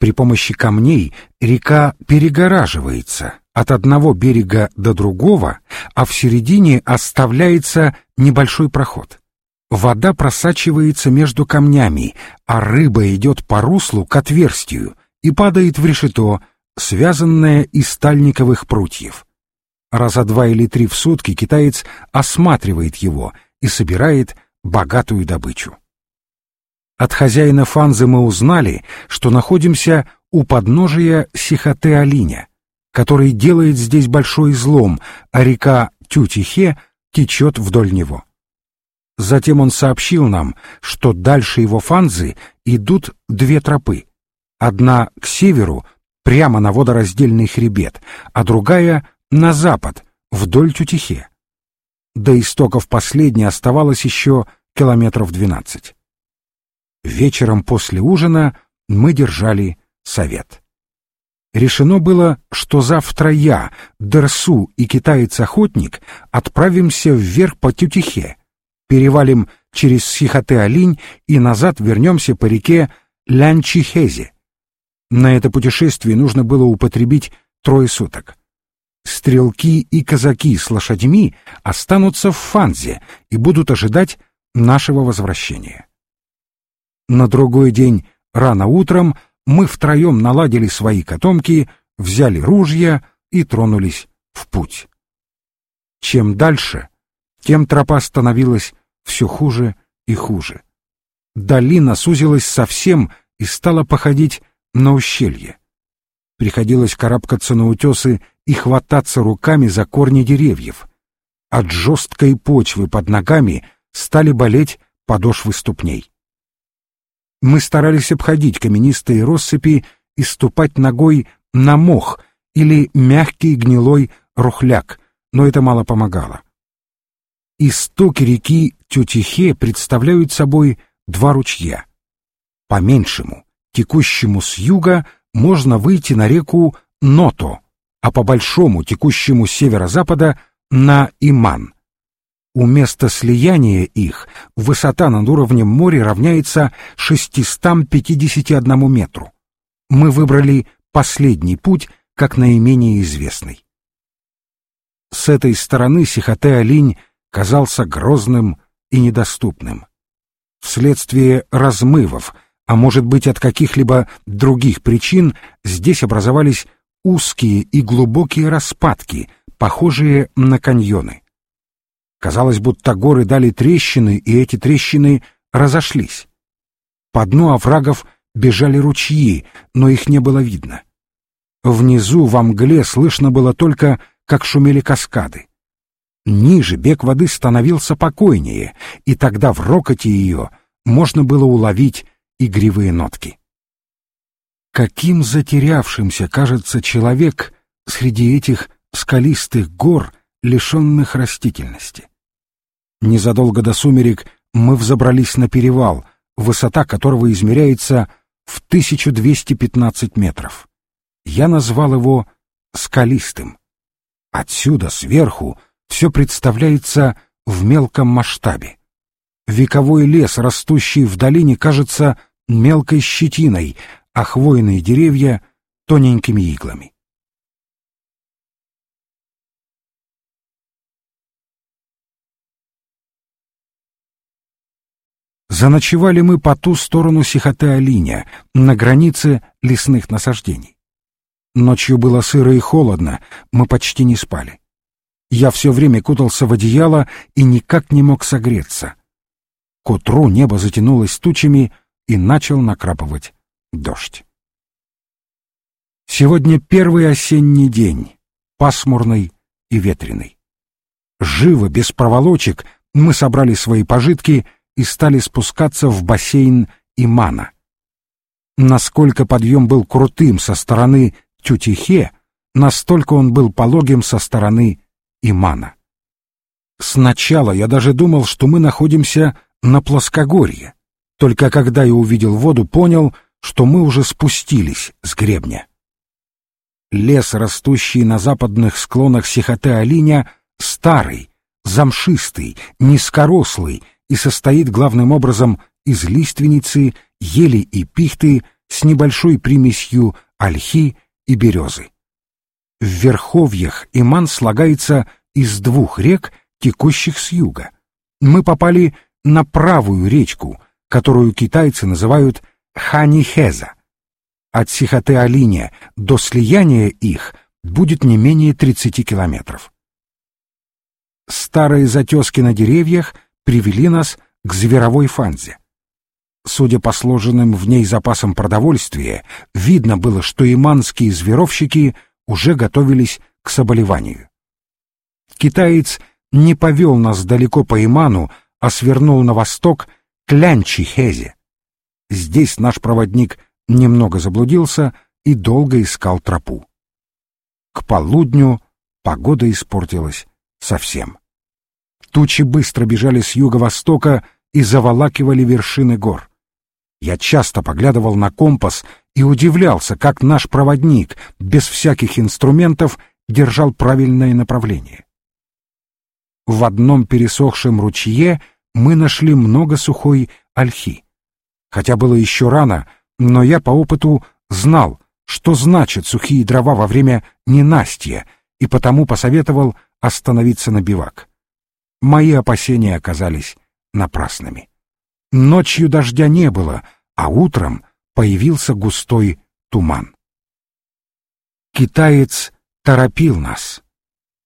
При помощи камней река перегораживается от одного берега до другого, а в середине оставляется небольшой проход. Вода просачивается между камнями, а рыба идет по руслу к отверстию и падает в решето, связанное из стальниковых прутьев. Раза два или три в сутки китаец осматривает его и собирает богатую добычу. От хозяина Фанзы мы узнали, что находимся у подножия Сихоте-Алиня, который делает здесь большой излом, а река Тютихе течет вдоль него. Затем он сообщил нам, что дальше его Фанзы идут две тропы. Одна к северу, прямо на водораздельный хребет, а другая — на запад, вдоль Тютихе. До истоков последней оставалось еще километров двенадцать. Вечером после ужина мы держали совет. Решено было, что завтра я, Дерсу и китаец-охотник отправимся вверх по Тютихе, перевалим через Сихоте-Алинь и назад вернемся по реке Лянчихезе. На это путешествие нужно было употребить трое суток. Стрелки и казаки с лошадьми останутся в Фанзе и будут ожидать нашего возвращения. На другой день, рано утром, мы втроем наладили свои котомки, взяли ружья и тронулись в путь. Чем дальше, тем тропа становилась все хуже и хуже. Долина сузилась совсем и стала походить на ущелье. Приходилось карабкаться на утесы и хвататься руками за корни деревьев. От жесткой почвы под ногами стали болеть подошвы ступней. Мы старались обходить каменистые россыпи и ступать ногой на мох или мягкий гнилой рухляк, но это мало помогало. Истоки реки Тютихе представляют собой два ручья. По меньшему, текущему с юга, можно выйти на реку Ното, а по большому, текущему с северо-запада, на Иман — у места слияния их высота над уровнем моря равняется 651 метру. Мы выбрали последний путь как наименее известный. С этой стороны Сихоте-Алинь казался грозным и недоступным. Вследствие размывов, а может быть от каких-либо других причин, здесь образовались узкие и глубокие распадки, похожие на каньоны. Казалось, будто горы дали трещины, и эти трещины разошлись. По дну оврагов бежали ручьи, но их не было видно. Внизу во мгле слышно было только, как шумели каскады. Ниже бег воды становился покойнее, и тогда в рокоте ее можно было уловить игривые нотки. Каким затерявшимся кажется человек среди этих скалистых гор, лишенных растительности. Незадолго до сумерек мы взобрались на перевал, высота которого измеряется в 1215 метров. Я назвал его «скалистым». Отсюда, сверху, все представляется в мелком масштабе. Вековой лес, растущий в долине, кажется мелкой щетиной, а хвойные деревья — тоненькими иглами. Заночевали мы по ту сторону Сихоте-Алиня, на границе лесных насаждений. Ночью было сыро и холодно, мы почти не спали. Я все время кутался в одеяло и никак не мог согреться. К утру небо затянулось тучами и начал накрапывать дождь. Сегодня первый осенний день, пасмурный и ветреный. Живо, без проволочек, мы собрали свои пожитки — и стали спускаться в бассейн Имана. Насколько подъем был крутым со стороны Тютихе, настолько он был пологим со стороны Имана. Сначала я даже думал, что мы находимся на плоскогорье, только когда я увидел воду, понял, что мы уже спустились с гребня. Лес, растущий на западных склонах Сихоте-Алиня, старый, замшистый, низкорослый и состоит главным образом из лиственницы, ели и пихты с небольшой примесью ольхи и березы. В Верховьях Иман слагается из двух рек, текущих с юга. Мы попали на правую речку, которую китайцы называют Ханихеза. От Сихоте-Алине до слияния их будет не менее 30 километров. Старые затески на деревьях привели нас к зверовой фанзе. Судя по сложенным в ней запасам продовольствия, видно было, что иманские зверовщики уже готовились к соболеванию. Китаец не повел нас далеко по Иману, а свернул на восток к Лянчихезе. Здесь наш проводник немного заблудился и долго искал тропу. К полудню погода испортилась совсем. Тучи быстро бежали с юго-востока и заволакивали вершины гор. Я часто поглядывал на компас и удивлялся, как наш проводник, без всяких инструментов, держал правильное направление. В одном пересохшем ручье мы нашли много сухой ольхи. Хотя было еще рано, но я по опыту знал, что значат сухие дрова во время ненастья, и потому посоветовал остановиться на бивак. Мои опасения оказались напрасными. Ночью дождя не было, а утром появился густой туман. Китаец торопил нас.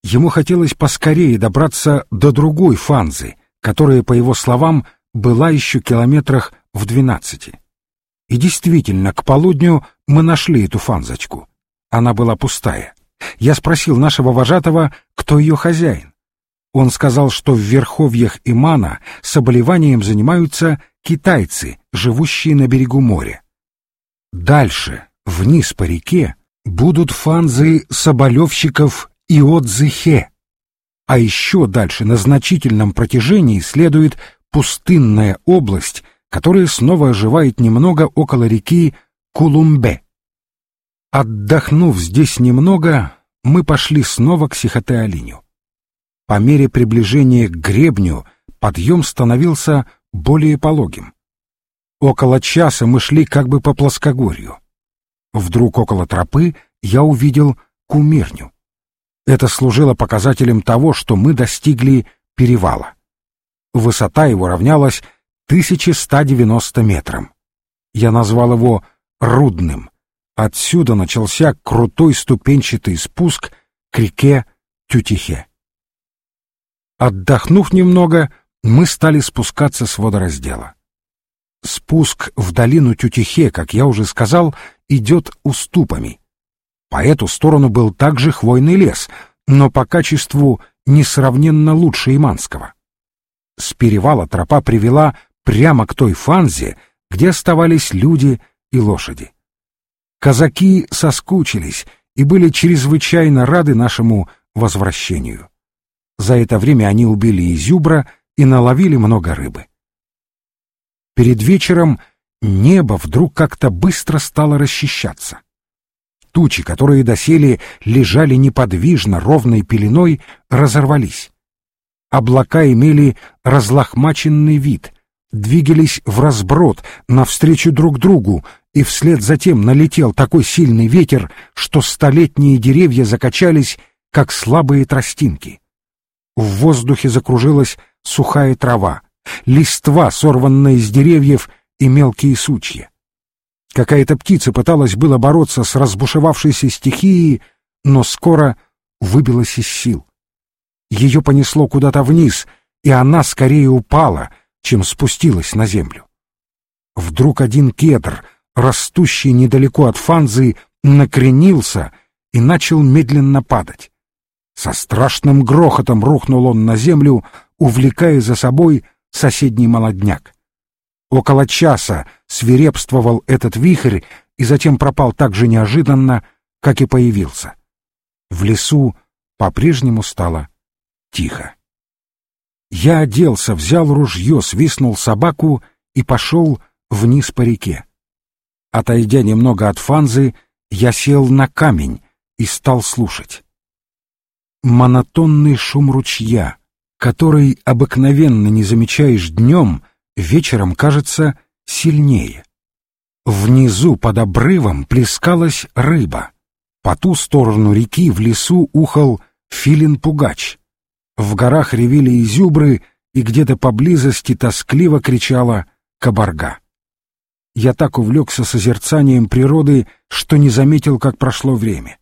Ему хотелось поскорее добраться до другой фанзы, которая, по его словам, была еще километрах в двенадцати. И действительно, к полудню мы нашли эту фанзочку. Она была пустая. Я спросил нашего вожатого, кто ее хозяин. Он сказал, что в верховьях Имана соболеванием занимаются китайцы, живущие на берегу моря. Дальше, вниз по реке, будут фанзы соболевщиков и Отзыхе. А еще дальше, на значительном протяжении, следует пустынная область, которая снова оживает немного около реки Кулумбе. Отдохнув здесь немного, мы пошли снова к Сихоте-Алиню. По мере приближения к гребню подъем становился более пологим. Около часа мы шли как бы по плоскогорью. Вдруг около тропы я увидел кумирню. Это служило показателем того, что мы достигли перевала. Высота его равнялась 1190 метрам. Я назвал его Рудным. Отсюда начался крутой ступенчатый спуск к реке Тютихе. Отдохнув немного, мы стали спускаться с водораздела. Спуск в долину Тютихе, как я уже сказал, идет уступами. По эту сторону был также хвойный лес, но по качеству несравненно лучше Иманского. С перевала тропа привела прямо к той фанзе, где оставались люди и лошади. Казаки соскучились и были чрезвычайно рады нашему возвращению. За это время они убили изюбра и наловили много рыбы. Перед вечером небо вдруг как-то быстро стало расчищаться. Тучи, которые доселе лежали неподвижно ровной пеленой, разорвались. Облака имели разлохмаченный вид, двигались в разброд навстречу друг другу, и вслед затем налетел такой сильный ветер, что столетние деревья закачались, как слабые тростинки. В воздухе закружилась сухая трава, листва, сорванная из деревьев, и мелкие сучья. Какая-то птица пыталась было бороться с разбушевавшейся стихией, но скоро выбилась из сил. Ее понесло куда-то вниз, и она скорее упала, чем спустилась на землю. Вдруг один кедр, растущий недалеко от фанзы, накренился и начал медленно падать. Со страшным грохотом рухнул он на землю, увлекая за собой соседний молодняк. Около часа свирепствовал этот вихрь и затем пропал так же неожиданно, как и появился. В лесу по-прежнему стало тихо. Я оделся, взял ружье, свистнул собаку и пошел вниз по реке. Отойдя немного от фанзы, я сел на камень и стал слушать монотонный шум ручья, который обыкновенно не замечаешь днем, вечером кажется сильнее. Внизу под обрывом плескалась рыба. По ту сторону реки в лесу ухал филин-пугач. В горах ревели изюбры, и где-то поблизости тоскливо кричала кабарга. Я так увлекся созерцанием природы, что не заметил, как прошло время.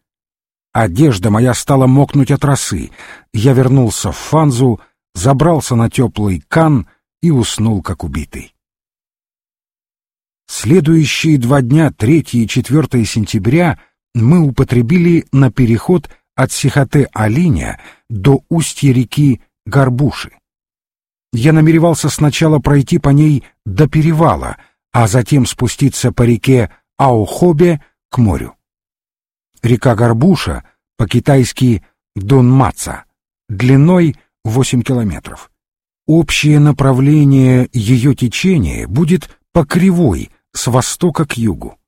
Одежда моя стала мокнуть от росы. Я вернулся в Фанзу, забрался на теплый кан и уснул, как убитый. Следующие два дня, 3 и 4 сентября, мы употребили на переход от Сихоте-Алиня до устья реки Горбуши. Я намеревался сначала пройти по ней до перевала, а затем спуститься по реке Аохобе к морю. Река Горбуша, по-китайски Донмаца, длиной 8 километров. Общее направление ее течения будет по кривой с востока к югу.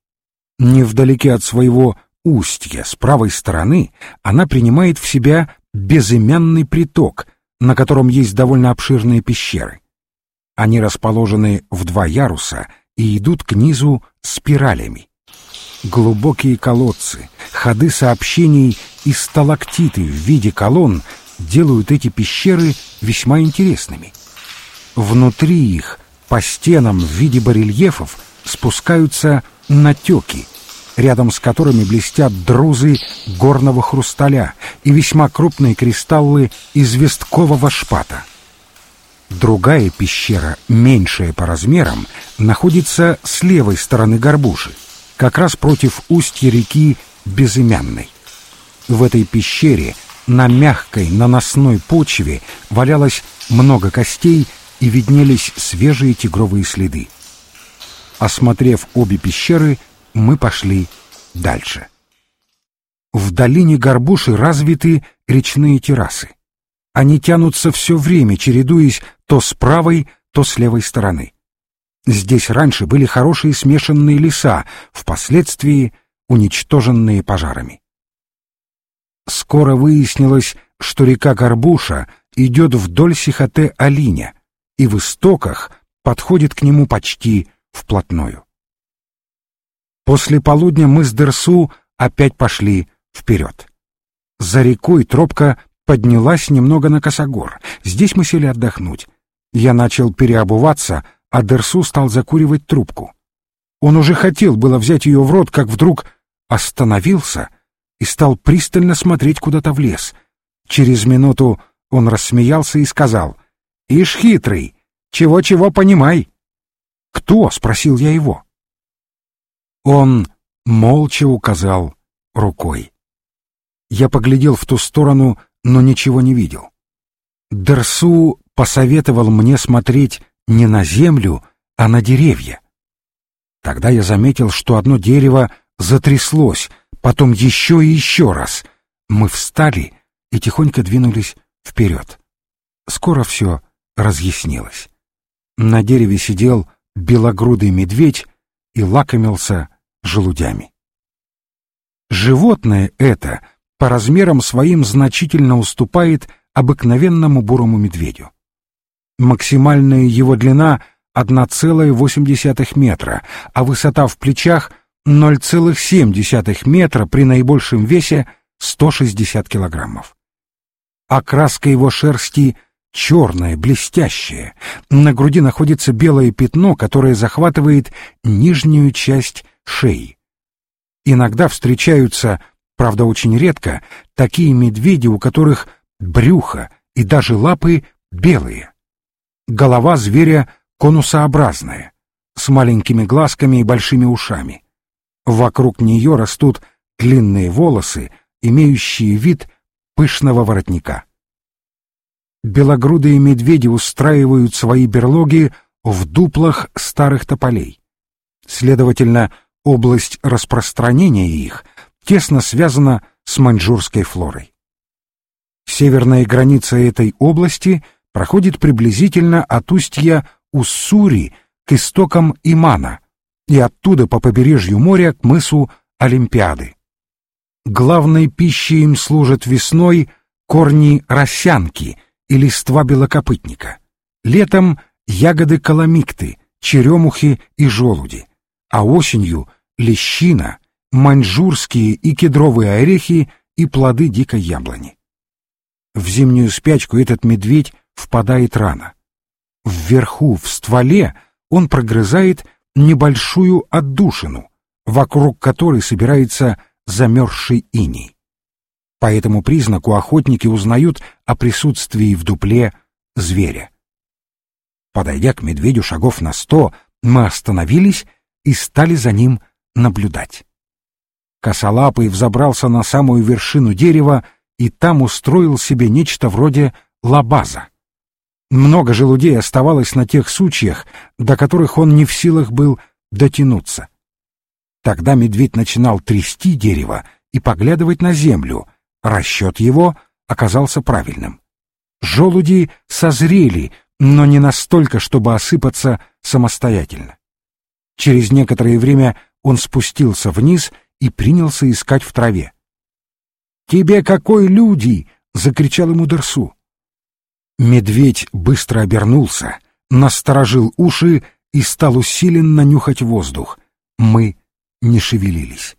Невдалеке от своего устья с правой стороны она принимает в себя безымянный приток, на котором есть довольно обширные пещеры. Они расположены в два яруса и идут к низу спиралями. Глубокие колодцы, ходы сообщений и сталактиты в виде колонн делают эти пещеры весьма интересными. Внутри их, по стенам в виде барельефов, спускаются натеки, рядом с которыми блестят друзы горного хрусталя и весьма крупные кристаллы известкового шпата. Другая пещера, меньшая по размерам, находится с левой стороны горбуши, как раз против устья реки Безымянной. В этой пещере на мягкой наносной почве валялось много костей и виднелись свежие тигровые следы. Осмотрев обе пещеры, мы пошли дальше. В долине Горбуши развиты речные террасы. Они тянутся все время, чередуясь то с правой, то с левой стороны. Здесь раньше были хорошие смешанные леса, впоследствии уничтоженные пожарами. Скоро выяснилось, что река Горбуша идет вдоль Сихоте-Алиня и в истоках подходит к нему почти вплотную. После полудня мы с Дерсу опять пошли вперед. За рекой тропка поднялась немного на косогор. Здесь мы сели отдохнуть. Я начал переобуваться, а Дерсу стал закуривать трубку. Он уже хотел было взять ее в рот, как вдруг остановился и стал пристально смотреть куда-то в лес. Через минуту он рассмеялся и сказал, «Ишь хитрый, чего-чего понимай». «Кто?» — спросил я его. Он молча указал рукой. Я поглядел в ту сторону, но ничего не видел. Дерсу посоветовал мне смотреть не на землю, а на деревья. Тогда я заметил, что одно дерево затряслось, потом еще и еще раз. Мы встали и тихонько двинулись вперед. Скоро все разъяснилось. На дереве сидел белогрудый медведь и лакомился желудями. Животное это по размерам своим значительно уступает обыкновенному бурому медведю. Максимальная его длина 1,8 метра, а высота в плечах 0,7 метра при наибольшем весе 160 килограммов. Окраска его шерсти черная, блестящая. На груди находится белое пятно, которое захватывает нижнюю часть шеи. Иногда встречаются, правда очень редко, такие медведи, у которых брюхо и даже лапы белые. Голова зверя конусообразная, с маленькими глазками и большими ушами. Вокруг нее растут длинные волосы, имеющие вид пышного воротника. Белогрудые медведи устраивают свои берлоги в дуплах старых тополей. Следовательно, область распространения их тесно связана с маньчжурской флорой. Северная граница этой области проходит приблизительно от устья Уссури к истокам Имана и оттуда по побережью моря к мысу Олимпиады. Главной пищей им служат весной корни росянки и листва белокопытника, летом ягоды каламикты, черемухи и желуди, а осенью — лещина, маньчжурские и кедровые орехи и плоды дикой яблони. В зимнюю спячку этот медведь впадает рано. Вверху, в стволе, он прогрызает небольшую отдушину, вокруг которой собирается замерзший иней. По этому признаку охотники узнают о присутствии в дупле зверя. Подойдя к медведю шагов на сто, мы остановились и стали за ним наблюдать. Косолапый взобрался на самую вершину дерева и там устроил себе нечто вроде лабаза. Много желудей оставалось на тех сучьях, до которых он не в силах был дотянуться. Тогда медведь начинал трясти дерево и поглядывать на землю. Расчет его оказался правильным. Желуди созрели, но не настолько, чтобы осыпаться самостоятельно. Через некоторое время он спустился вниз и принялся искать в траве. «Тебе какой люди!» — закричал ему Дерсу. Медведь быстро обернулся, насторожил уши и стал усиленно нюхать воздух. Мы не шевелились.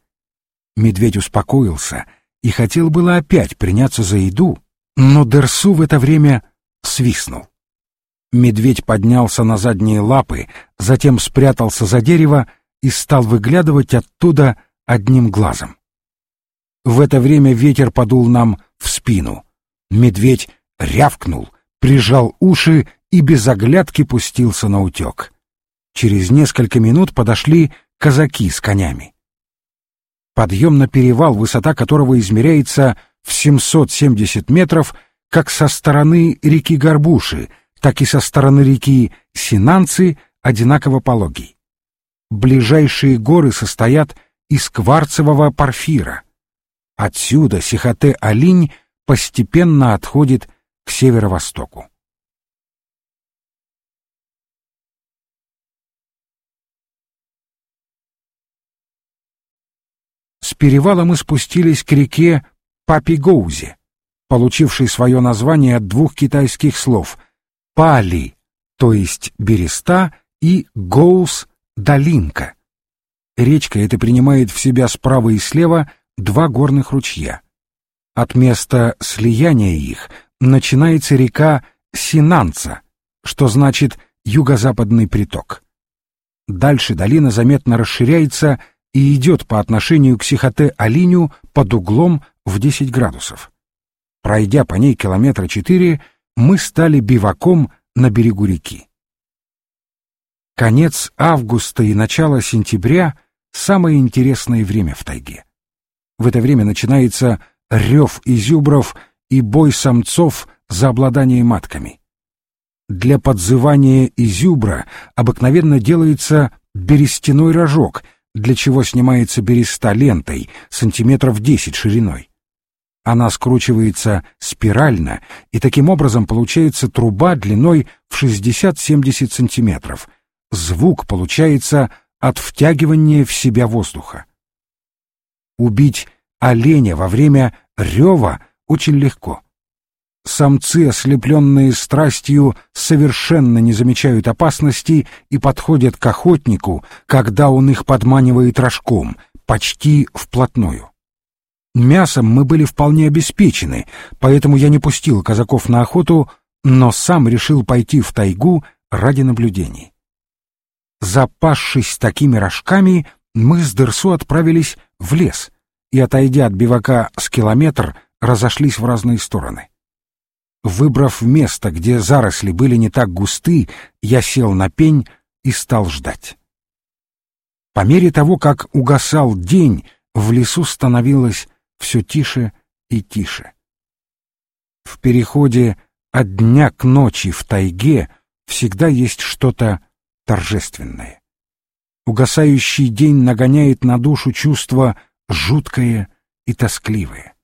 Медведь успокоился и хотел было опять приняться за еду, но Дерсу в это время свистнул. Медведь поднялся на задние лапы, затем спрятался за дерево и стал выглядывать оттуда одним глазом. В это время ветер подул нам в спину. Медведь рявкнул, прижал уши и без оглядки пустился на утек. Через несколько минут подошли казаки с конями. Подъем на перевал, высота которого измеряется в 770 метров, как со стороны реки Горбуши, так и со стороны реки Синанцы, одинаково пологий. Ближайшие горы состоят из кварцевого порфира. Отсюда Сихоте-Алинь постепенно отходит к северо-востоку. С перевала мы спустились к реке Папигоузе, получившей свое название от двух китайских слов «пали», то есть береста, и «гоус» — долинка. Речка эта принимает в себя справа и слева два горных ручья. От места слияния их начинается река Синанца, что значит юго-западный приток. Дальше долина заметно расширяется и идет по отношению к Сихоте-Алиню под углом в 10 градусов. Пройдя по ней километра четыре, мы стали биваком на берегу реки. Конец августа и начало сентября — самое интересное время в тайге. В это время начинается рев изюбров и бой самцов за обладание матками. Для подзывания изюбра обыкновенно делается берестяной рожок, для чего снимается береста лентой, сантиметров 10 шириной. Она скручивается спирально, и таким образом получается труба длиной в 60-70 сантиметров. Звук получается от втягивания в себя воздуха. Убить оленя во время рева очень легко. Самцы, ослепленные страстью, совершенно не замечают опасности и подходят к охотнику, когда он их подманивает рожком, почти вплотную. Мясом мы были вполне обеспечены, поэтому я не пустил казаков на охоту, но сам решил пойти в тайгу ради наблюдений. Запасшись такими рожками, мы с Дерсу отправились в лес и, отойдя от бивака с километр, разошлись в разные стороны. Выбрав место, где заросли были не так густы, я сел на пень и стал ждать. По мере того, как угасал день, в лесу становилось все тише и тише. В переходе от дня к ночи в тайге всегда есть что-то торжественное. Угасающий день нагоняет на душу чувство жуткое и тоскливое.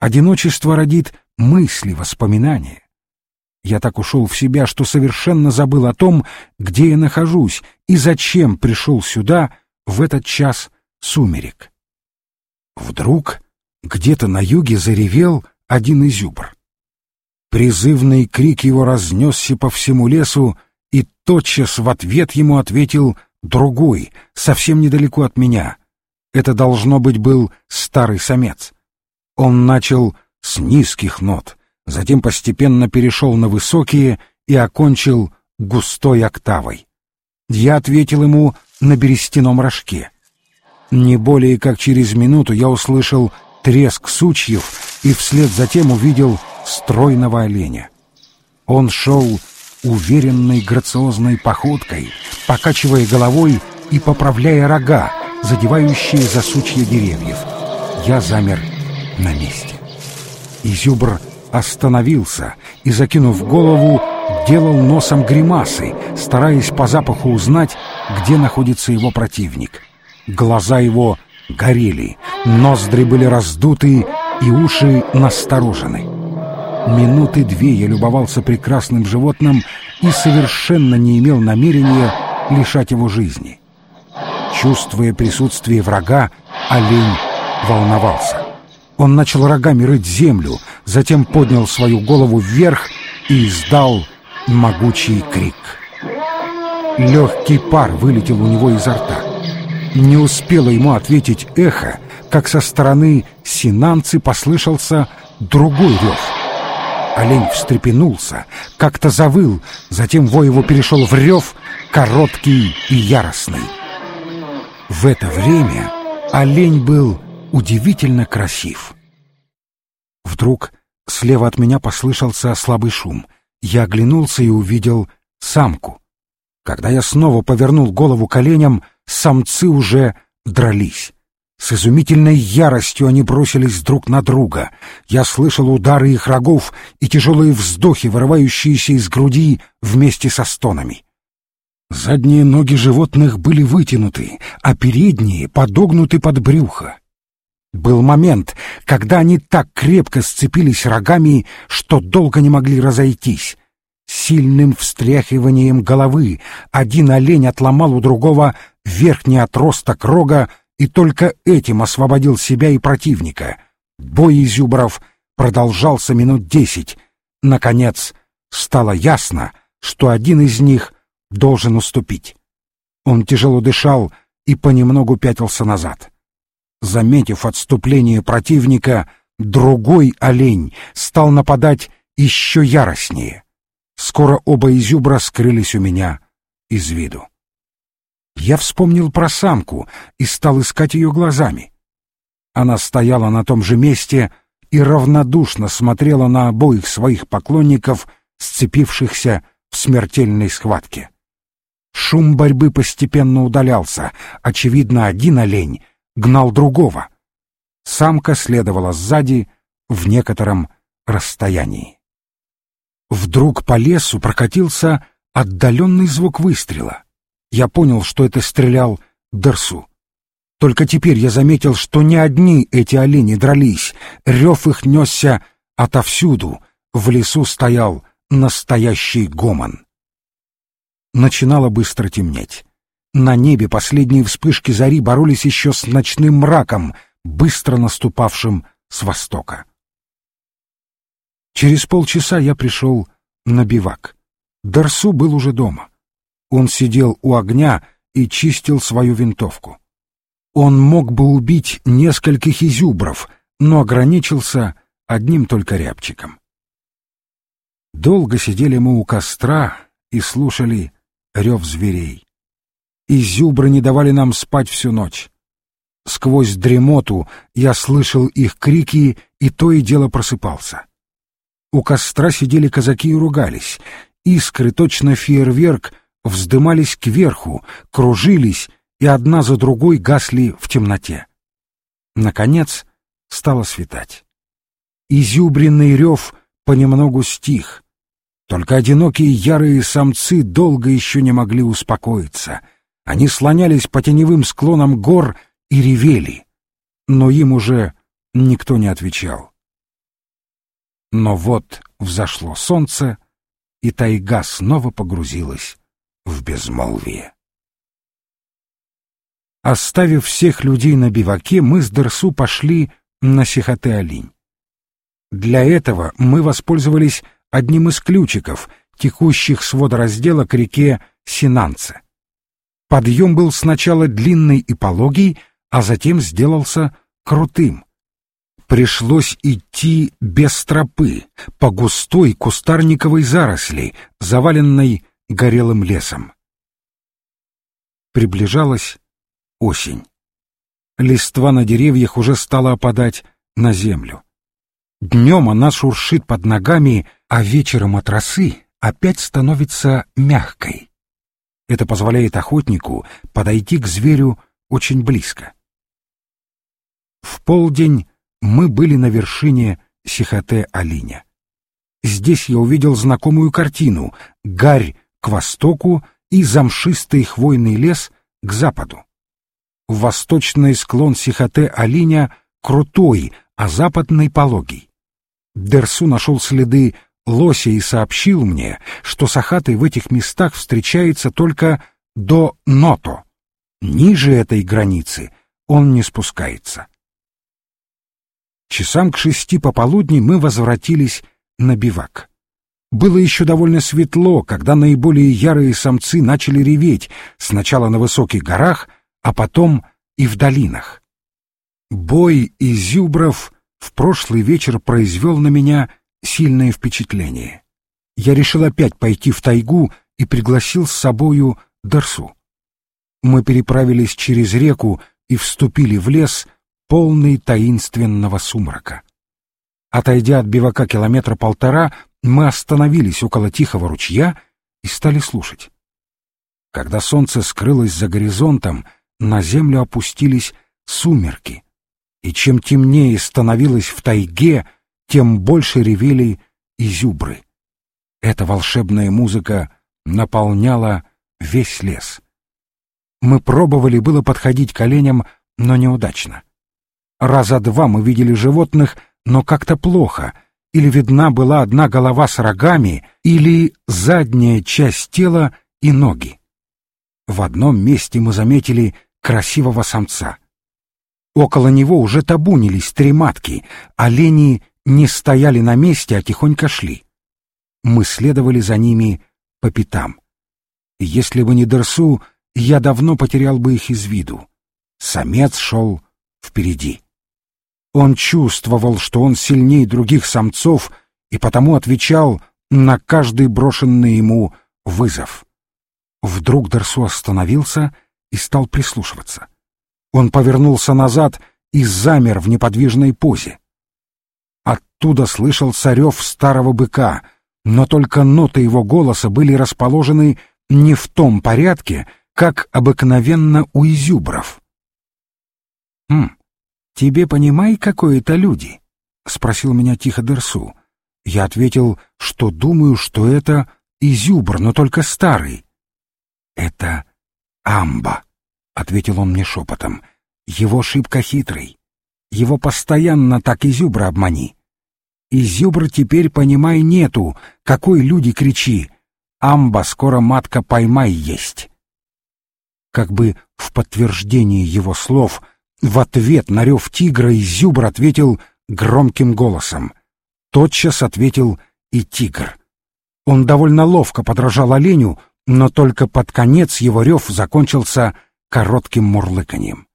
Одиночество родит мысли, воспоминания. Я так ушел в себя, что совершенно забыл о том, где я нахожусь и зачем пришел сюда в этот час сумерек. Вдруг где-то на юге заревел один изюбр. Призывный крик его разнесся по всему лесу, и тотчас в ответ ему ответил другой, совсем недалеко от меня. Это, должно быть, был старый самец. Он начал с низких нот, затем постепенно перешел на высокие и окончил густой октавой. Я ответил ему на берестяном рожке. Не более как через минуту я услышал треск сучьев и вслед за тем увидел стройного оленя. Он шел уверенной грациозной походкой, покачивая головой и поправляя рога, задевающие за сучья деревьев. Я замер на месте. Изюбр остановился и, закинув голову, делал носом гримасы, стараясь по запаху узнать, где находится его противник. Глаза его горели, ноздри были раздуты и уши насторожены. Минуты две я любовался прекрасным животным и совершенно не имел намерения лишать его жизни. Чувствуя присутствие врага, олень волновался. Он начал рогами рыть землю, затем поднял свою голову вверх и издал могучий крик. Легкий пар вылетел у него изо рта. Не успело ему ответить эхо, как со стороны синанцы послышался другой рев. Олень встрепенулся, как-то завыл, затем вой его перешел в рев, короткий и яростный. В это время олень был удивительно красив. Вдруг слева от меня послышался слабый шум. Я оглянулся и увидел самку. Когда я снова повернул голову к оленям, самцы уже дрались. С изумительной яростью они бросились друг на друга. Я слышал удары их рогов и тяжелые вздохи, вырывающиеся из груди вместе со стонами. Задние ноги животных были вытянуты, а передние подогнуты под брюхо. Был момент, когда они так крепко сцепились рогами, что долго не могли разойтись. Сильным встряхиванием головы один олень отломал у другого верхний отросток рога и только этим освободил себя и противника. Бой изюбров продолжался минут десять. Наконец, стало ясно, что один из них должен уступить. Он тяжело дышал и понемногу пятился назад. Заметив отступление противника, другой олень стал нападать еще яростнее. Скоро оба изюбра скрылись у меня из виду. Я вспомнил про самку и стал искать ее глазами. Она стояла на том же месте и равнодушно смотрела на обоих своих поклонников, сцепившихся в смертельной схватке. Шум борьбы постепенно удалялся. Очевидно, один олень гнал другого. Самка следовала сзади в некотором расстоянии. Вдруг по лесу прокатился отдаленный звук выстрела. Я понял, что это стрелял Дерсу. Только теперь я заметил, что не одни эти олени дрались, рев их несся отовсюду, в лесу стоял настоящий гомон. Начинало быстро темнеть. На небе последние вспышки зари боролись еще с ночным мраком, быстро наступавшим с востока. Через полчаса я пришел на бивак. Дарсу был уже дома. Он сидел у огня и чистил свою винтовку. Он мог бы убить нескольких изюбров, но ограничился одним только рябчиком. Долго сидели мы у костра и слушали рев зверей. Изюбры не давали нам спать всю ночь. Сквозь дремоту я слышал их крики и то и дело просыпался. У костра сидели казаки и ругались. Искры, точно фейерверк, вздымались кверху, кружились и одна за другой гасли в темноте. Наконец стало светать. Изюбренный рев понемногу стих. Только одинокие ярые самцы долго еще не могли успокоиться. Они слонялись по теневым склонам гор и ревели. Но им уже никто не отвечал. Но вот взошло солнце, и тайга снова погрузилась в безмолвие. Оставив всех людей на биваке, мы с Дерсу пошли на Сихоте-Алинь. Для этого мы воспользовались одним из ключиков, текущих с водораздела к реке Синанце. Подъем был сначала длинный и пологий, а затем сделался крутым. Пришлось идти без тропы, по густой кустарниковой заросли, заваленной горелым лесом. Приближалась осень. Листва на деревьях уже стала опадать на землю. Днем она шуршит под ногами, а вечером от росы опять становится мягкой. Это позволяет охотнику подойти к зверю очень близко. В полдень мы были на вершине Сихоте-Алиня. Здесь я увидел знакомую картину — гарь к востоку и замшистый хвойный лес к западу. Восточный склон Сихоте-Алиня крутой, а западный пологий. Дерсу нашел следы лося и сообщил мне, что сахатой в этих местах встречается только до Ното. Ниже этой границы он не спускается. Часам к шести пополудни мы возвратились на бивак. Было еще довольно светло, когда наиболее ярые самцы начали реветь, сначала на высоких горах, а потом и в долинах. Бой изюбров в прошлый вечер произвел на меня сильное впечатление. Я решил опять пойти в тайгу и пригласил с собою Дарсу. Мы переправились через реку и вступили в лес, полный таинственного сумрака. Отойдя от бивака километра полтора, мы остановились около тихого ручья и стали слушать. Когда солнце скрылось за горизонтом, на землю опустились сумерки, и чем темнее становилось в тайге, тем больше ревели изюбры. Эта волшебная музыка наполняла весь лес. Мы пробовали было подходить к оленям, но неудачно. Раза два мы видели животных, но как-то плохо, или видна была одна голова с рогами, или задняя часть тела и ноги. В одном месте мы заметили красивого самца. Около него уже табунились три матки, олени не стояли на месте, а тихонько шли. Мы следовали за ними по пятам. Если бы не Дерсу, я давно потерял бы их из виду. Самец шел впереди. Он чувствовал, что он сильнее других самцов, и потому отвечал на каждый брошенный ему вызов. Вдруг Дерсу остановился и стал прислушиваться. Он повернулся назад и замер в неподвижной позе. Оттуда слышал царев старого быка, но только ноты его голоса были расположены не в том порядке, как обыкновенно у изюбров. «Хм, тебе, понимай, какое это люди?» — спросил меня тихо Дерсу. Я ответил, что думаю, что это изюбр, но только старый. «Это амба», — ответил он мне шепотом. «Его шибко хитрый. Его постоянно так изюбра обмани. Изюбр теперь, понимай, нету, какой люди кричи. Амба, скоро матка поймай есть». Как бы в подтверждение его слов, в ответ на рев тигра Изюбр ответил громким голосом. Тотчас ответил и тигр. Он довольно ловко подражал оленю, но только под конец его рев закончился коротким мурлыканьем.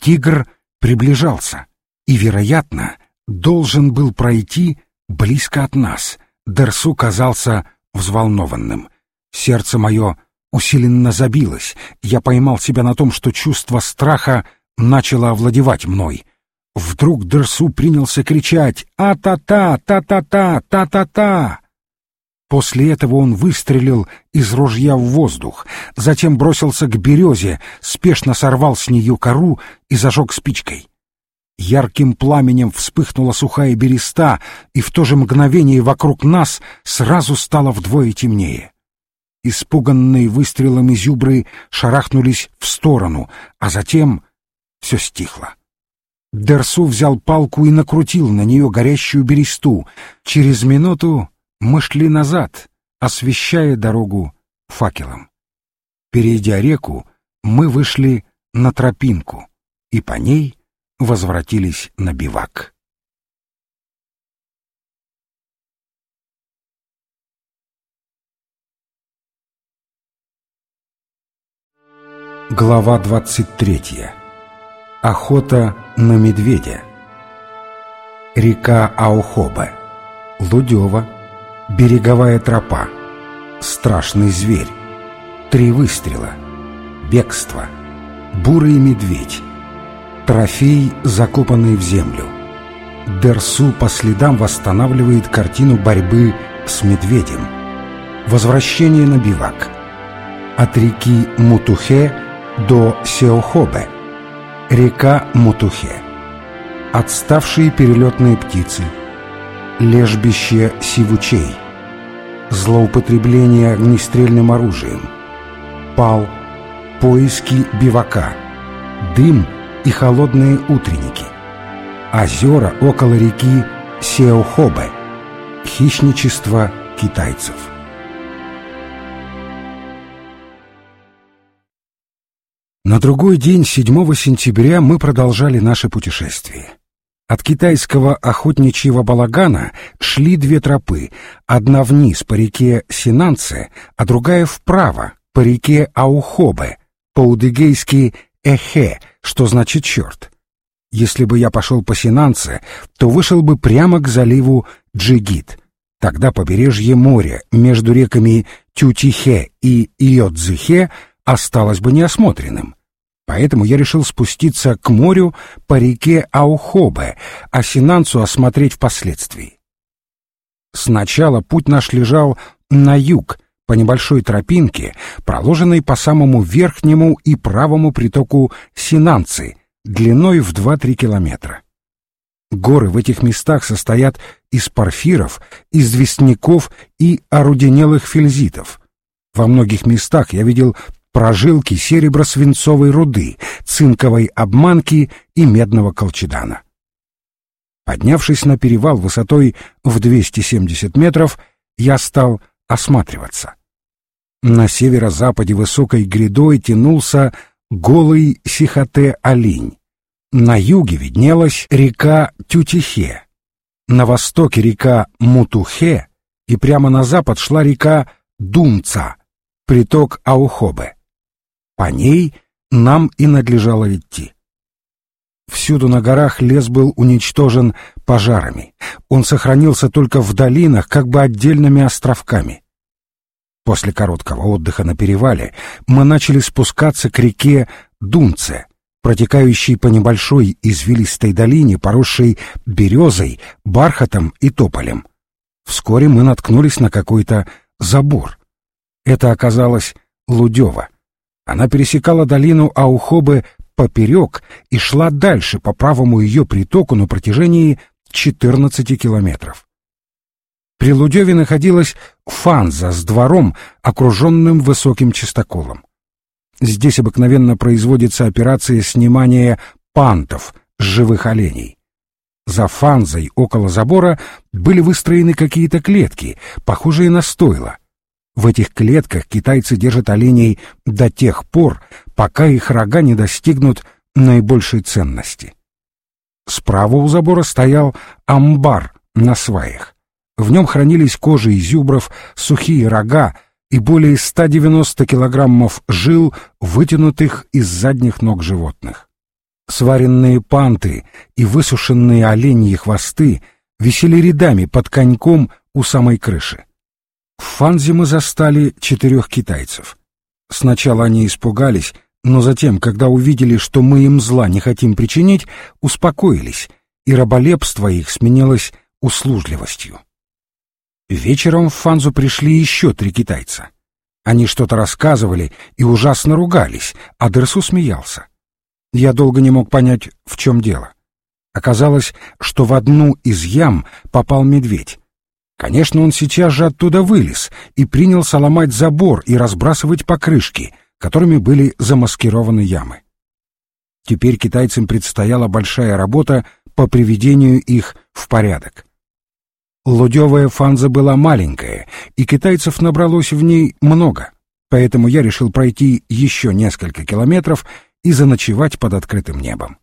Тигр приближался и, вероятно, должен был пройти близко от нас. Дерсу казался взволнованным. Сердце мое усиленно забилось. Я поймал себя на том, что чувство страха начало овладевать мной. Вдруг Дерсу принялся кричать «А-та-та! Та-та-та! Та-та-та!» После этого он выстрелил из ружья в воздух, затем бросился к березе, спешно сорвал с нее кору и зажег спичкой. Ярким пламенем вспыхнула сухая береста, и в то же мгновение вокруг нас сразу стало вдвое темнее. Испуганные выстрелами зюбры шарахнулись в сторону, а затем все стихло. Дерсу взял палку и накрутил на нее горящую бересту. Через минуту мы шли назад, освещая дорогу факелом. Перейдя реку, мы вышли на тропинку и по ней возвратились на бивак. Глава 23. Охота на медведя. Река Аухоба. Лудева. Береговая тропа. Страшный зверь. Три выстрела. Бегство. Бурый медведь. Трофей, закопанный в землю. Дерсу по следам восстанавливает картину борьбы с медведем. Возвращение на бивак. От реки Мутухе до Сеохобе. Река Мутухе. Отставшие перелетные птицы. Лежбище сивучей. Злоупотребление огнестрельным оружием. Пал. Поиски бивака. Дым и холодные утренники. Озера около реки Сеохобе. Хищничество китайцев. На другой день, 7 сентября, мы продолжали наше путешествие. От китайского охотничьего балагана шли две тропы, одна вниз по реке Синанце, а другая вправо по реке Аухобе, по-удыгейски «эхе», что значит «черт». Если бы я пошел по Синанце, то вышел бы прямо к заливу Джигит. Тогда побережье моря между реками Тютихе и Иодзихе осталось бы неосмотренным. Поэтому я решил спуститься к морю по реке Аухобе, а Синанцу осмотреть впоследствии. Сначала путь наш лежал на юг, по небольшой тропинке, проложенной по самому верхнему и правому притоку Синанцы, длиной в 2-3 километра. Горы в этих местах состоят из порфиров, известняков и оруденелых фельзитов. Во многих местах я видел прожилки серебро-свинцовой руды, цинковой обманки и медного колчедана. Поднявшись на перевал высотой в 270 метров, я стал осматриваться. На северо-западе высокой грядой тянулся голый Сихоте-Олень. На юге виднелась река Тютихе, на востоке река Мутухе, и прямо на запад шла река Думца, приток Аухобе. По ней нам и надлежало идти. Всюду на горах лес был уничтожен пожарами. Он сохранился только в долинах, как бы отдельными островками. После короткого отдыха на перевале мы начали спускаться к реке Дунце, протекающей по небольшой извилистой долине, поросшей березой, бархатом и тополем. Вскоре мы наткнулись на какой-то забор. Это оказалось Лудева. Она пересекала долину Аухобы поперек и шла дальше по правому ее притоку на протяжении 14 километров. При Лудеве находилась фанза с двором, окруженным высоким чистоколом. Здесь обыкновенно производится операция снимания пантов с живых оленей. За фанзой около забора были выстроены какие-то клетки, похожие на стойла. В этих клетках китайцы держат оленей до тех пор, пока их рога не достигнут наибольшей ценности. Справа у забора стоял амбар на сваях. В нем хранились кожи изюбров, сухие рога и более 190 килограммов жил, вытянутых из задних ног животных. Сваренные панты и высушенные оленьи хвосты висели рядами под коньком у самой крыши. В Фанзе мы застали четырех китайцев. Сначала они испугались, но затем, когда увидели, что мы им зла не хотим причинить, успокоились, и раболепство их сменилось услужливостью. Вечером в Фанзу пришли еще три китайца. Они что-то рассказывали и ужасно ругались, а Дерсу смеялся. Я долго не мог понять, в чем дело. Оказалось, что в одну из ям попал медведь, Конечно, он сейчас же оттуда вылез и принялся ломать забор и разбрасывать покрышки, которыми были замаскированы ямы. Теперь китайцам предстояла большая работа по приведению их в порядок. Лудевая фанза была маленькая, и китайцев набралось в ней много, поэтому я решил пройти еще несколько километров и заночевать под открытым небом.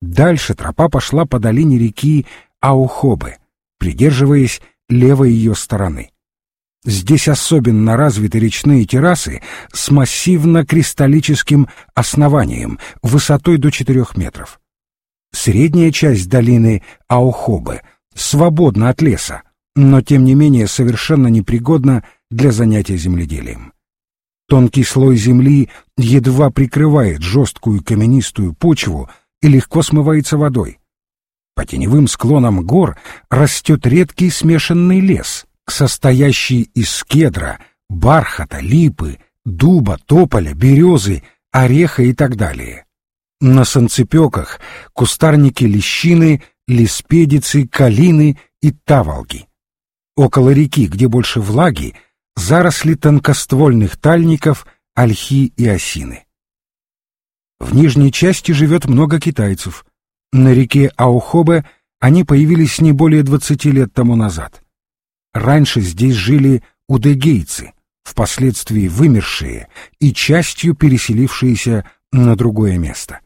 Дальше тропа пошла по долине реки Аухобы — придерживаясь левой ее стороны. Здесь особенно развиты речные террасы с массивно-кристаллическим основанием высотой до 4 метров. Средняя часть долины Аухобы свободна от леса, но тем не менее совершенно непригодна для занятия земледелием. Тонкий слой земли едва прикрывает жесткую каменистую почву и легко смывается водой. По теневым склонам гор растет редкий смешанный лес, состоящий из кедра, бархата, липы, дуба, тополя, березы, ореха и так далее. На санцепеках кустарники лещины, леспедицы, калины и таволги. Около реки, где больше влаги, заросли тонкоствольных тальников, ольхи и осины. В нижней части живет много китайцев. На реке Аухобе они появились не более 20 лет тому назад. Раньше здесь жили удегейцы, впоследствии вымершие и частью переселившиеся на другое место.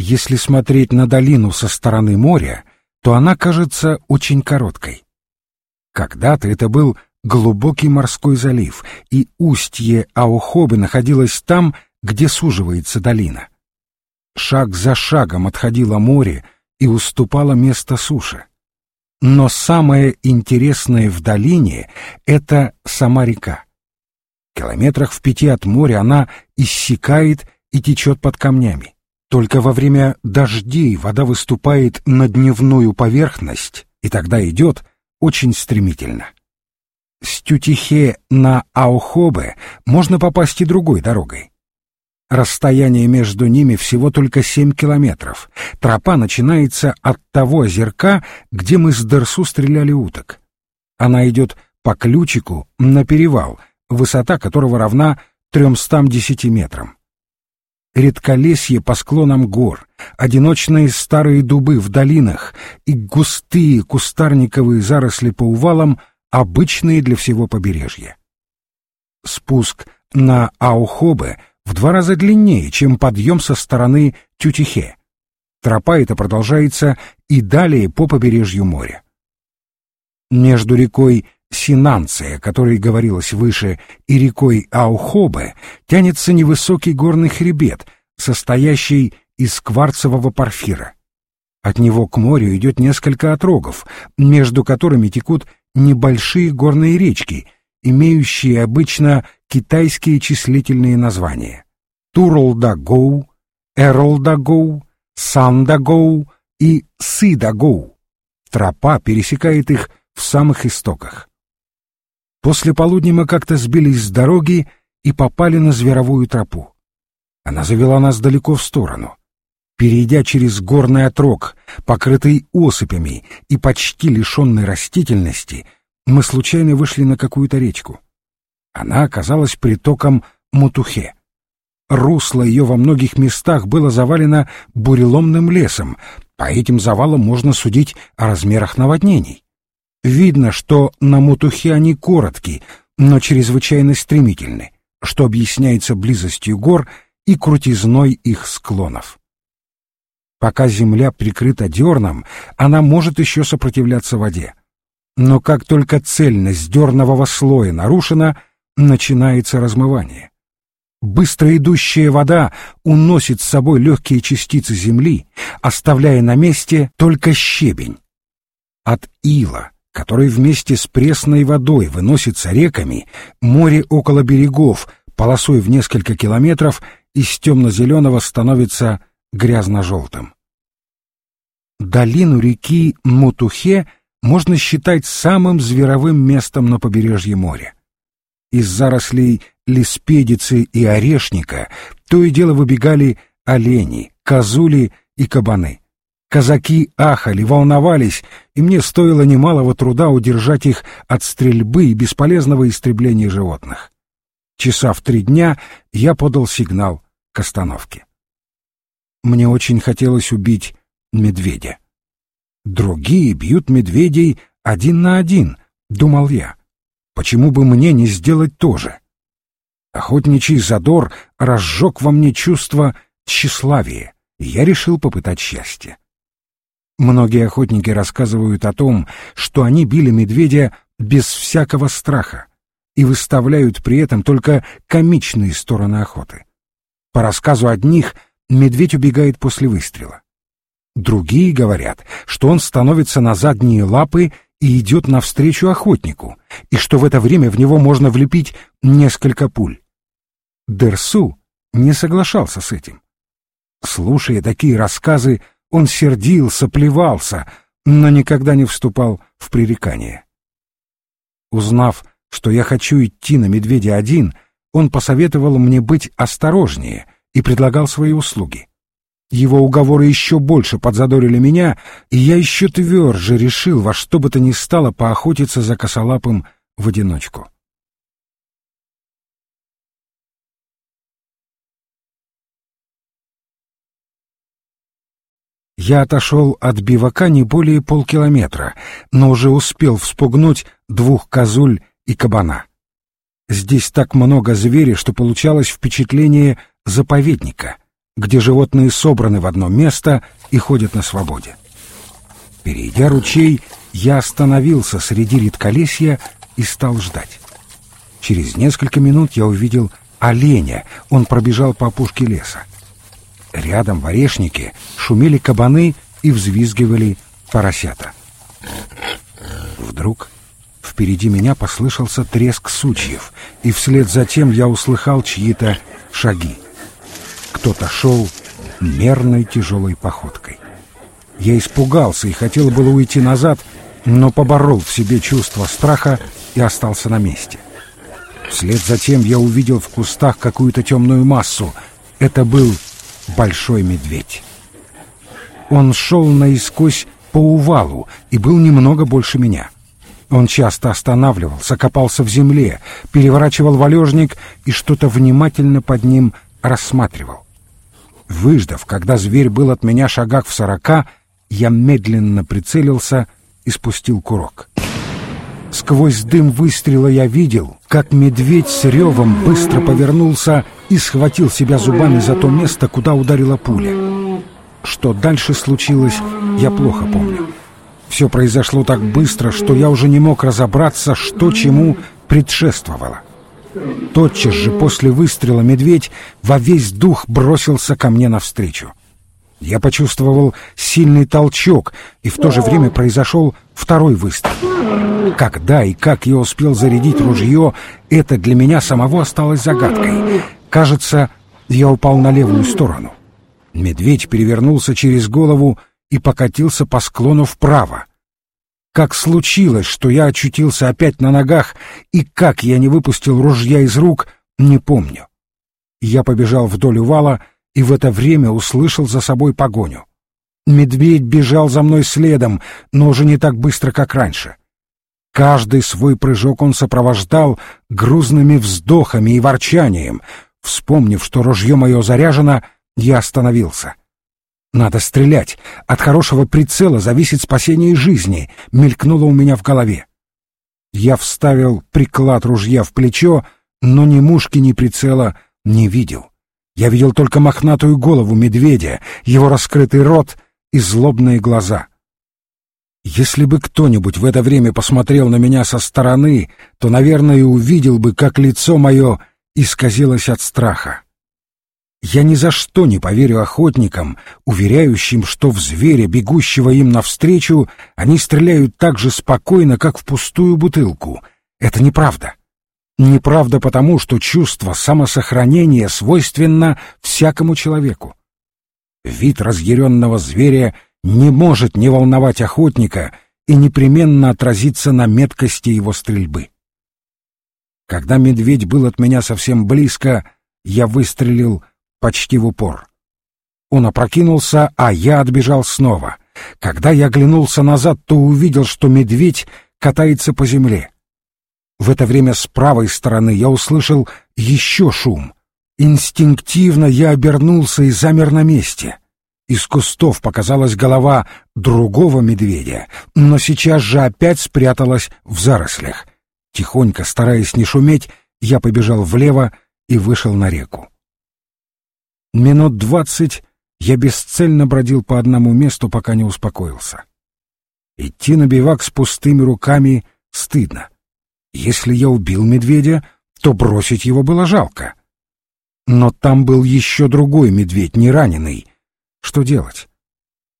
Если смотреть на долину со стороны моря, то она кажется очень короткой. Когда-то это был глубокий морской залив, и устье Аохобы находилось там, где суживается долина. Шаг за шагом отходило море и уступало место суше. Но самое интересное в долине — это сама река. В километрах в пяти от моря она иссякает и течет под камнями. Только во время дождей вода выступает на дневную поверхность, и тогда идет очень стремительно. С Тютихе на Аохобе можно попасть и другой дорогой. Расстояние между ними всего только семь километров. Тропа начинается от того озерка, где мы с Дерсу стреляли уток. Она идет по ключику на перевал, высота которого равна 310 метрам редколесье по склонам гор, одиночные старые дубы в долинах и густые кустарниковые заросли по увалам, обычные для всего побережья. Спуск на Аухобе в два раза длиннее, чем подъем со стороны Тютихе. Тропа эта продолжается и далее по побережью моря. Между рекой Синанция, о которой говорилось выше, и рекой Аухобе тянется невысокий горный хребет, состоящий из кварцевого порфира. От него к морю идет несколько отрогов, между которыми текут небольшие горные речки, имеющие обычно китайские числительные названия. Туролдагоу, Эролдагоу, Сандагоу и Сидагоу. Тропа пересекает их в самых истоках. После полудня мы как-то сбились с дороги и попали на зверовую тропу. Она завела нас далеко в сторону. Перейдя через горный отрог, покрытый осыпями и почти лишенный растительности, мы случайно вышли на какую-то речку. Она оказалась притоком Мутухе. Русло ее во многих местах было завалено буреломным лесом, по этим завалам можно судить о размерах наводнений. Видно, что на Мутухе они короткие, но чрезвычайно стремительны, что объясняется близостью гор и крутизной их склонов. Пока земля прикрыта дерном, она может еще сопротивляться воде. Но как только цельность дернового слоя нарушена, начинается размывание. Быстро идущая вода уносит с собой легкие частицы земли, оставляя на месте только щебень. От ила, который вместе с пресной водой выносится реками, море около берегов, полосой в несколько километров, из темно-зеленого становится грязно-желтым. Долину реки Мутухе можно считать самым зверовым местом на побережье моря. Из зарослей леспедицы и орешника то и дело выбегали олени, козули и кабаны. Казаки ахали, волновались, и мне стоило немалого труда удержать их от стрельбы и бесполезного истребления животных. Часа в три дня я подал сигнал к остановке. Мне очень хотелось убить медведя. Другие бьют медведей один на один, думал я. Почему бы мне не сделать то же? Охотничий задор разжег во мне чувство тщеславия, и я решил попытать счастье. Многие охотники рассказывают о том, что они били медведя без всякого страха и выставляют при этом только комичные стороны охоты. По рассказу одних, медведь убегает после выстрела. Другие говорят, что он становится на задние лапы и идет навстречу охотнику, и что в это время в него можно влепить несколько пуль. Дерсу не соглашался с этим. Слушая такие рассказы, он сердился, плевался, но никогда не вступал в пререкание. Узнав, что я хочу идти на медведя один, он посоветовал мне быть осторожнее и предлагал свои услуги. Его уговоры еще больше подзадорили меня, и я еще тверже решил во что бы то ни стало поохотиться за косолапым в одиночку. Я отошел от бивака не более полкилометра, но уже успел вспугнуть двух козуль и кабана. Здесь так много зверей, что получалось впечатление заповедника, где животные собраны в одно место и ходят на свободе. Перейдя ручей, я остановился среди редколесья и стал ждать. Через несколько минут я увидел оленя, он пробежал по опушке леса. Рядом в орешнике шумели кабаны и взвизгивали поросята. Вдруг впереди меня послышался треск сучьев, и вслед за тем я услыхал чьи-то шаги. Кто-то шел мерной тяжелой походкой. Я испугался и хотел было уйти назад, но поборол в себе чувство страха и остался на месте. Вслед за тем я увидел в кустах какую-то темную массу. Это был большой медведь. Он шел наискось по увалу и был немного больше меня. Он часто останавливался, копался в земле, переворачивал валежник и что-то внимательно под ним рассматривал. Выждав, когда зверь был от меня шагах в сорока, я медленно прицелился и спустил курок. Сквозь дым выстрела я видел, как медведь с ревом быстро повернулся и схватил себя зубами за то место, куда ударила пуля. Что дальше случилось, я плохо помню. Все произошло так быстро, что я уже не мог разобраться, что чему предшествовало. Тотчас же после выстрела медведь во весь дух бросился ко мне навстречу. Я почувствовал сильный толчок, и в то же время произошел второй выстрел. Когда и как я успел зарядить ружье, это для меня самого осталось загадкой. Кажется, я упал на левую сторону. Медведь перевернулся через голову и покатился по склону вправо. Как случилось, что я очутился опять на ногах, и как я не выпустил ружья из рук, не помню. Я побежал вдоль увала и в это время услышал за собой погоню. Медведь бежал за мной следом, но уже не так быстро, как раньше. Каждый свой прыжок он сопровождал грузными вздохами и ворчанием. Вспомнив, что ружье мое заряжено, я остановился. «Надо стрелять. От хорошего прицела зависит спасение жизни», — мелькнуло у меня в голове. Я вставил приклад ружья в плечо, но ни мушки, ни прицела не видел. Я видел только мохнатую голову медведя, его раскрытый рот и злобные глаза. Если бы кто-нибудь в это время посмотрел на меня со стороны, то, наверное, увидел бы, как лицо мое исказилось от страха. Я ни за что не поверю охотникам, уверяющим, что в зверя, бегущего им навстречу, они стреляют так же спокойно, как в пустую бутылку. Это неправда. Неправда потому, что чувство самосохранения свойственно всякому человеку. Вид разъяренного зверя — не может не волновать охотника и непременно отразиться на меткости его стрельбы. Когда медведь был от меня совсем близко, я выстрелил почти в упор. Он опрокинулся, а я отбежал снова. Когда я оглянулся назад, то увидел, что медведь катается по земле. В это время с правой стороны я услышал еще шум. Инстинктивно я обернулся и замер на месте. Из кустов показалась голова другого медведя, но сейчас же опять спряталась в зарослях. Тихонько, стараясь не шуметь, я побежал влево и вышел на реку. Минут двадцать я бесцельно бродил по одному месту, пока не успокоился. Идти на бивак с пустыми руками стыдно. Если я убил медведя, то бросить его было жалко. Но там был еще другой медведь, не раненый. Что делать?